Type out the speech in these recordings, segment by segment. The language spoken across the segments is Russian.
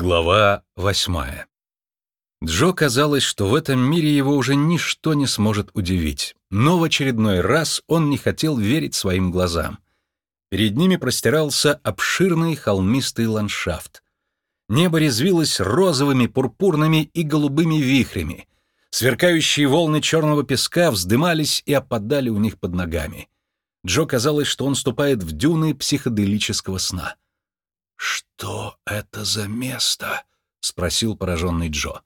Глава восьмая. Джо казалось, что в этом мире его уже ничто не сможет удивить, но в очередной раз он не хотел верить своим глазам. Перед ними простирался обширный холмистый ландшафт. Небо резвилось розовыми, пурпурными и голубыми вихрями. Сверкающие волны черного песка вздымались и опадали у них под ногами. Джо казалось, что он ступает в дюны психоделического сна. «Что это за место?» — спросил пораженный Джо.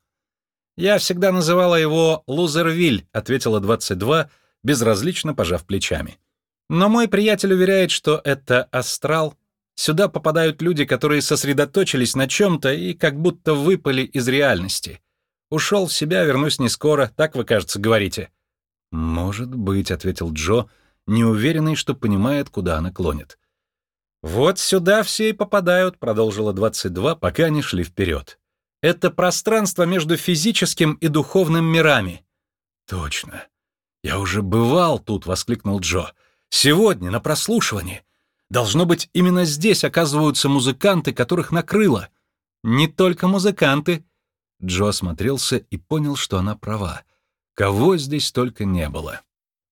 «Я всегда называла его Лузервиль», — ответила 22, безразлично пожав плечами. «Но мой приятель уверяет, что это астрал. Сюда попадают люди, которые сосредоточились на чем-то и как будто выпали из реальности. Ушел в себя, вернусь не скоро, так вы, кажется, говорите». «Может быть», — ответил Джо, неуверенный, что понимает, куда она клонит. «Вот сюда все и попадают», — продолжила 22, пока они шли вперед. «Это пространство между физическим и духовным мирами». «Точно. Я уже бывал тут», — воскликнул Джо. «Сегодня, на прослушивании. Должно быть, именно здесь оказываются музыканты, которых накрыло». «Не только музыканты». Джо осмотрелся и понял, что она права. Кого здесь только не было.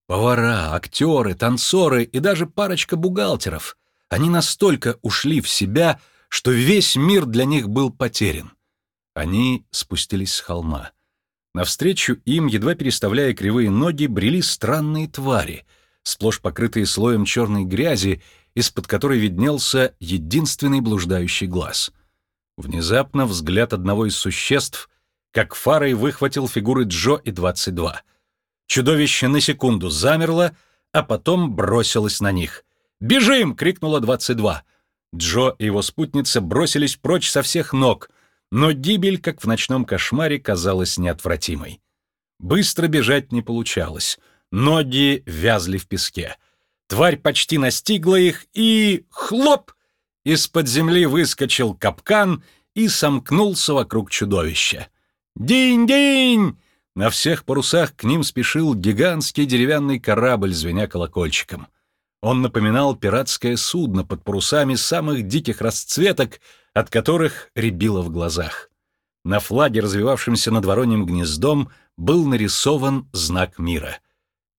Повара, актеры, танцоры и даже парочка бухгалтеров — они настолько ушли в себя, что весь мир для них был потерян. Они спустились с холма. Навстречу им, едва переставляя кривые ноги, брели странные твари, сплошь покрытые слоем черной грязи, из-под которой виднелся единственный блуждающий глаз. Внезапно взгляд одного из существ, как фарой, выхватил фигуры Джо и 22. Чудовище на секунду замерло, а потом бросилось на них — «Бежим!» — крикнула 22. Джо и его спутница бросились прочь со всех ног, но гибель, как в ночном кошмаре, казалась неотвратимой. Быстро бежать не получалось. Ноги вязли в песке. Тварь почти настигла их, и... хлоп! Из-под земли выскочил капкан и сомкнулся вокруг чудовища. «Динь-динь!» На всех парусах к ним спешил гигантский деревянный корабль, звеня колокольчиком. Он напоминал пиратское судно под парусами самых диких расцветок, от которых рябило в глазах. На флаге, развивавшемся над вороньим гнездом, был нарисован знак мира.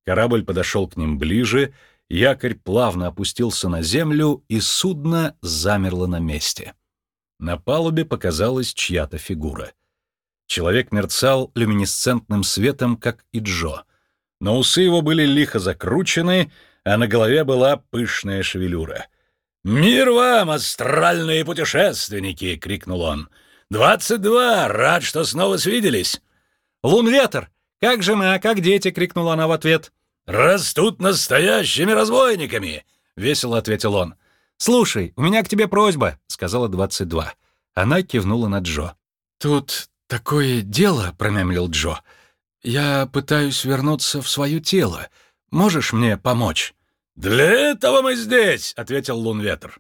Корабль подошел к ним ближе, якорь плавно опустился на землю, и судно замерло на месте. На палубе показалась чья-то фигура. Человек мерцал люминесцентным светом, как и Джо. Но усы его были лихо закручены — а на голове была пышная шевелюра. «Мир вам, астральные путешественники!» — крикнул он. «Двадцать два! Рад, что снова свиделись!» «Лунветр! Как жена, как дети!» — крикнула она в ответ. «Растут настоящими разбойниками!» — весело ответил он. «Слушай, у меня к тебе просьба», — сказала двадцать два. Она кивнула на Джо. «Тут такое дело», — промямлил Джо. «Я пытаюсь вернуться в свое тело. Можешь мне помочь?» «Для этого мы здесь», — ответил Лунветр.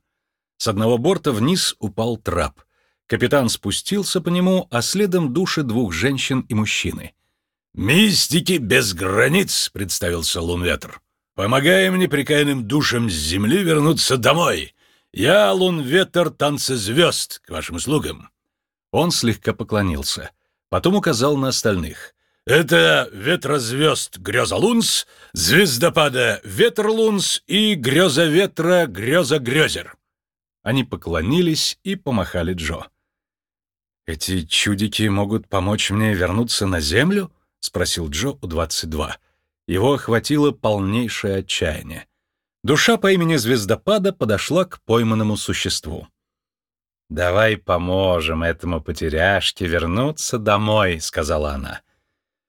С одного борта вниз упал трап. Капитан спустился по нему, а следом души двух женщин и мужчины. «Мистики без границ», — представился Лунветр. «Помогаем непрекаянным душам с земли вернуться домой. Я Лунветр Танцезвезд, к вашим услугам». Он слегка поклонился. Потом указал на остальных. Это ветрозвезд Грёза-Лунс, звездопада Ветерлунс и Грёза Ветра Грёза Грёзер. Они поклонились и помахали Джо. «Эти чудики могут помочь мне вернуться на Землю?» — спросил Джо у 22. Его охватило полнейшее отчаяние. Душа по имени Звездопада подошла к пойманному существу. «Давай поможем этому потеряшке вернуться домой», — сказала она.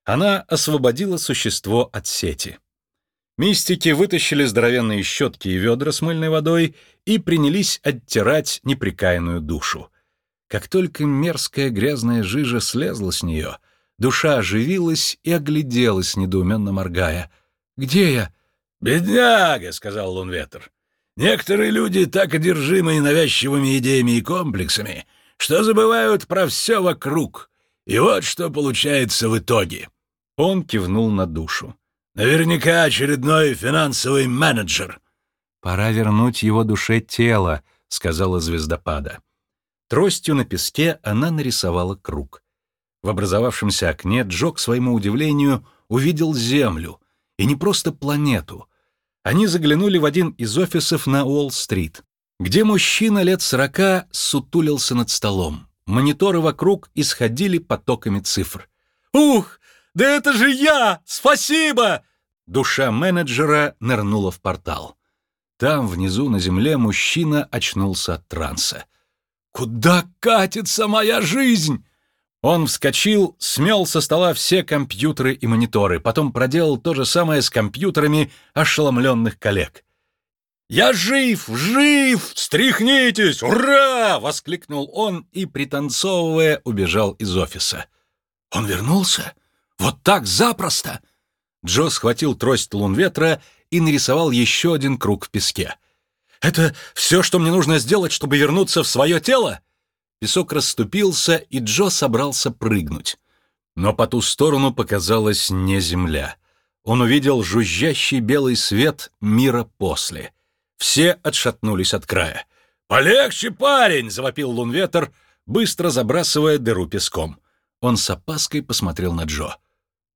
Она освободила существо от сети. Мистики вытащили здоровенные щетки и ведра с мыльной водой и принялись оттирать неприкаянную душу. Как только мерзкая грязная жижа слезла с нее, душа оживилась и огляделась, недоуменно моргая. «Где я?» «Бедняга», — сказал Лунветр. «Некоторые люди так одержимы навязчивыми идеями и комплексами, что забывают про все вокруг. И вот что получается в итоге. Он кивнул на душу. «Наверняка очередной финансовый менеджер». «Пора вернуть его душе тело», — сказала звездопада. Тростью на песке она нарисовала круг. В образовавшемся окне Джо, к своему удивлению, увидел Землю, и не просто планету. Они заглянули в один из офисов на Уолл-стрит, где мужчина лет сорока сутулился над столом. Мониторы вокруг исходили потоками цифр. «Ух, да это же я! Спасибо!» Душа менеджера нырнула в портал. Там, внизу, на земле, мужчина очнулся от транса. «Куда катится моя жизнь?» Он вскочил, смел со стола все компьютеры и мониторы, потом проделал то же самое с компьютерами ошеломленных коллег. «Я жив! Жив! Стряхнитесь! Ура!» — воскликнул он и, пританцовывая, убежал из офиса. «Он вернулся? Вот так запросто!» Джо схватил трость лун ветра и нарисовал еще один круг в песке. «Это все, что мне нужно сделать, чтобы вернуться в свое тело?» Песок расступился, и Джо собрался прыгнуть. Но по ту сторону показалась не земля. Он увидел жужжащий белый свет мира после. Все отшатнулись от края. «Полегче, парень!» — завопил Лунветер, быстро забрасывая дыру песком. Он с опаской посмотрел на Джо.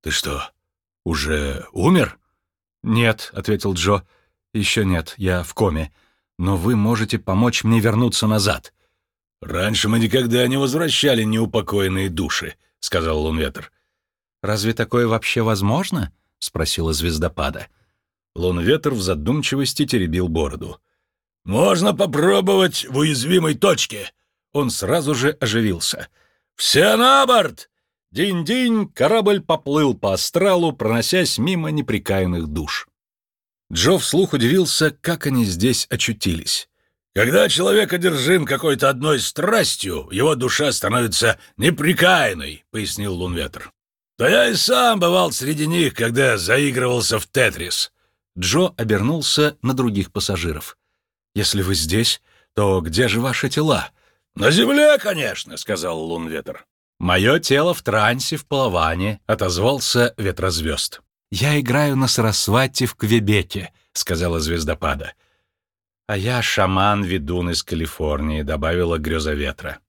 «Ты что, уже умер?» «Нет», — ответил Джо. «Еще нет, я в коме. Но вы можете помочь мне вернуться назад». «Раньше мы никогда не возвращали неупокоенные души», — сказал Лунветр. «Разве такое вообще возможно?» — спросила звездопада. Лунветр в задумчивости теребил бороду. «Можно попробовать в уязвимой точке». Он сразу же оживился. «Все на борт! Динь-динь, корабль поплыл по астралу, проносясь мимо неприкаянных душ. Джо вслух удивился, как они здесь очутились. Когда человек одержим какой-то одной страстью, его душа становится неприкаянной, — пояснил Лунветр. Да я и сам бывал среди них, когда заигрывался в Тетрис. Джо обернулся на других пассажиров. «Если вы здесь, то где же ваши тела?» «На земле, конечно», — сказал Лунветр. «Мое тело в трансе, в плавании», — отозвался ветрозвезд. «Я играю на Сарасвати в Квебеке», — сказала звездопада. «А я шаман-ведун из Калифорнии», — добавила греза ветра.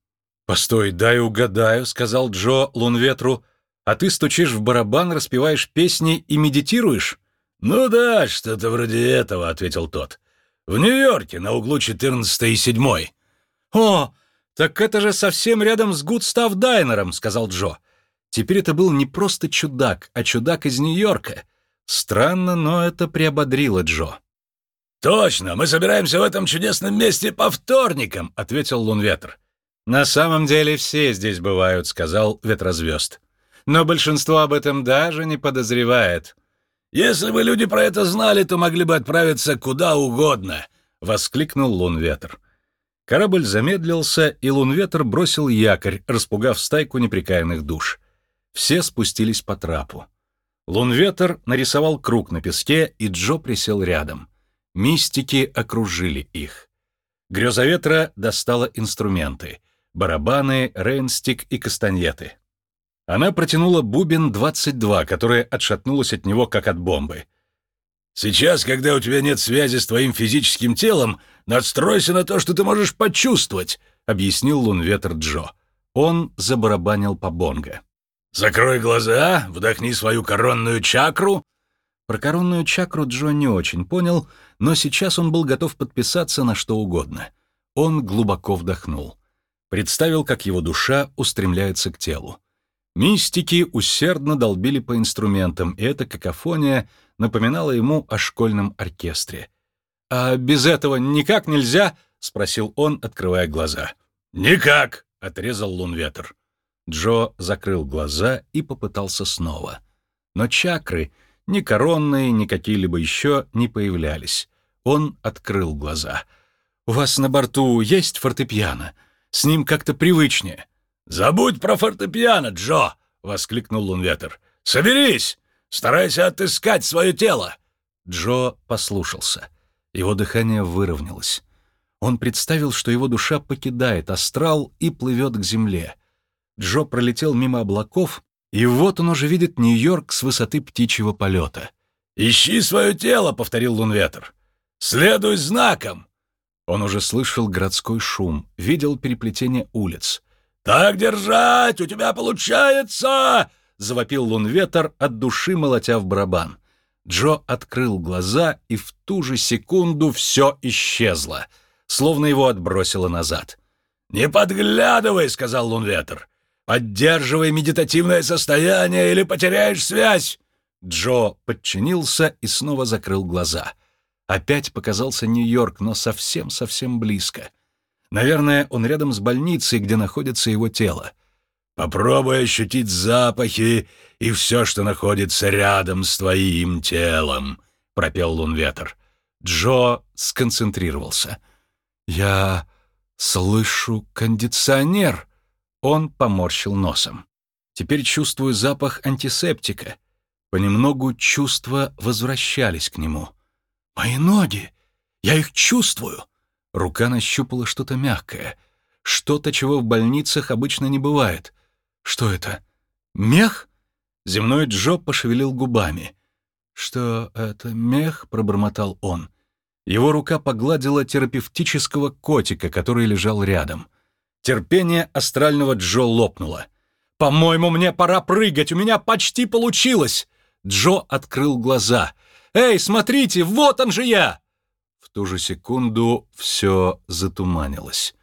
«Постой, дай угадаю», — сказал Джо Лунветру. «А ты стучишь в барабан, распеваешь песни и медитируешь?» «Ну да, что-то вроде этого», — ответил тот. «В Нью-Йорке, на углу 14 и 7 «О, «Так это же совсем рядом с Гудстав Дайнером», — сказал Джо. Теперь это был не просто чудак, а чудак из Нью-Йорка. Странно, но это приободрило Джо. «Точно, мы собираемся в этом чудесном месте по вторникам», — ответил Лунветр. «На самом деле все здесь бывают», — сказал Ветрозвезд. «Но большинство об этом даже не подозревает». «Если бы люди про это знали, то могли бы отправиться куда угодно», — воскликнул Лунветр. Корабль замедлился, и лунветр бросил якорь, распугав стайку неприкаянных душ. Все спустились по трапу. Лунветр нарисовал круг на песке, и Джо присел рядом. Мистики окружили их. Греза ветра достала инструменты — барабаны, рейнстик и кастаньеты. Она протянула бубен 22, которая отшатнулась от него, как от бомбы — Сейчас, когда у тебя нет связи с твоим физическим телом, надстройся на то, что ты можешь почувствовать», — объяснил Лунветр Джо. Он забарабанил по бонго. «Закрой глаза, вдохни свою коронную чакру». Про коронную чакру Джо не очень понял, но сейчас он был готов подписаться на что угодно. Он глубоко вдохнул. Представил, как его душа устремляется к телу. Мистики усердно долбили по инструментам, и эта какофония напоминала ему о школьном оркестре. «А без этого никак нельзя?» — спросил он, открывая глаза. «Никак!» — отрезал Лунветр. Джо закрыл глаза и попытался снова. Но чакры, ни коронные, ни какие-либо еще, не появлялись. Он открыл глаза. «У вас на борту есть фортепиано? С ним как-то привычнее». «Забудь про фортепиано, Джо!» — воскликнул Лунветер. «Соберись! Старайся отыскать свое тело!» Джо послушался. Его дыхание выровнялось. Он представил, что его душа покидает астрал и плывет к земле. Джо пролетел мимо облаков, и вот он уже видит Нью-Йорк с высоты птичьего полета. «Ищи свое тело», — повторил Лунветер. «Следуй знакам». Он уже слышал городской шум, видел переплетение улиц. «Так держать! У тебя получается!» — завопил лунветер, от души молотя в барабан. Джо открыл глаза, и в ту же секунду все исчезло, словно его отбросило назад. «Не подглядывай!» — сказал лунветер. «Поддерживай медитативное состояние, или потеряешь связь!» Джо подчинился и снова закрыл глаза. Опять показался Нью-Йорк, но совсем-совсем близко. Наверное, он рядом с больницей, где находится его тело. Попробуй ощутить запахи и все, что находится рядом с твоим телом», — пропел Лунветер. Джо сконцентрировался. «Я слышу кондиционер!» Он поморщил носом. «Теперь чувствую запах антисептика. Понемногу чувства возвращались к нему. «Мои ноги! Я их чувствую!» Рука нащупала что-то мягкое. Что-то, чего в больницах обычно не бывает. Что это? Мех? Земной Джо пошевелил губами. «Что это, мех?» — пробормотал он. Его рука погладила терапевтического котика, который лежал рядом. Терпение астрального Джо лопнуло. «По-моему, мне пора прыгать, у меня почти получилось!» Джо открыл глаза — «Эй, смотрите, вот он же я!» В ту же секунду все затуманилось.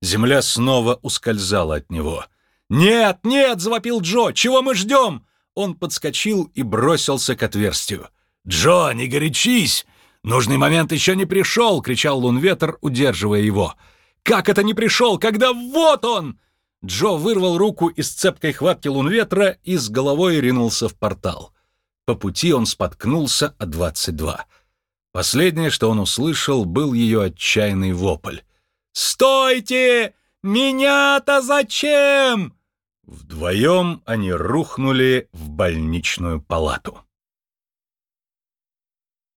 Земля снова ускользала от него. «Нет, нет!» — завопил Джо. «Чего мы ждем?» Он подскочил и бросился к отверстию. «Джо, не горячись! Нужный момент еще не пришел!» — кричал Лунветер, удерживая его. «Как это не пришел, когда вот он!» Джо вырвал руку из цепкой хватки Лунветра и с головой ринулся в портал. По пути он споткнулся о 22. Последнее, что он услышал, был ее отчаянный вопль. «Стойте! Меня-то зачем?» Вдвоем они рухнули в больничную палату.